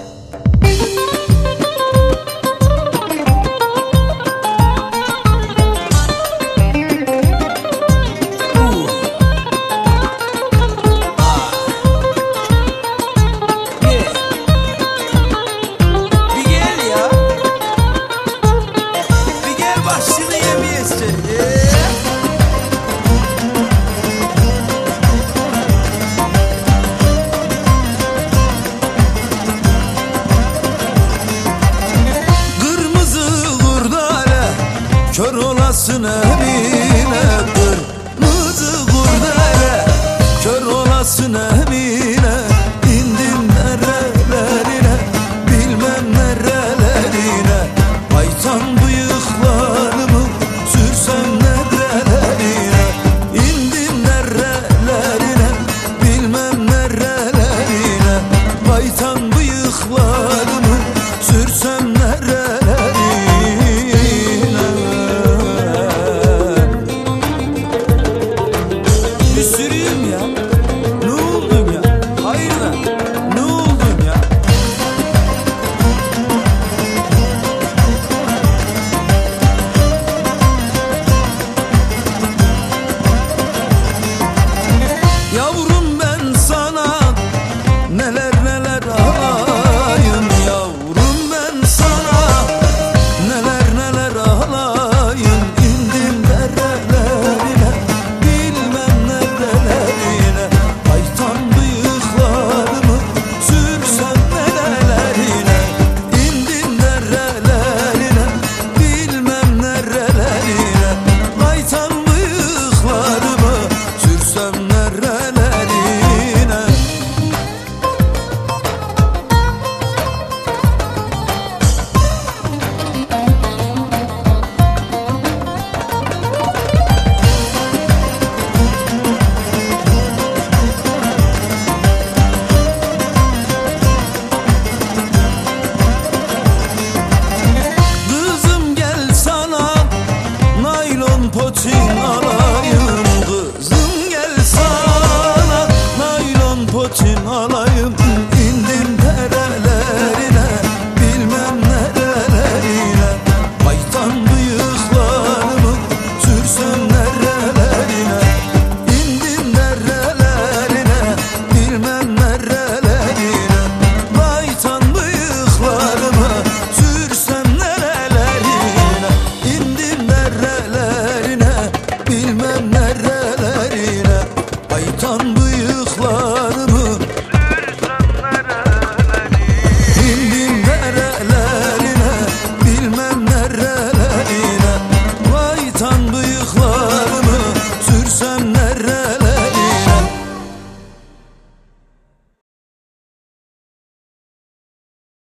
Música olasını bile kırmızı kurdele kör olasını potin alayım Kızım gel sana. Naylon potin alayım.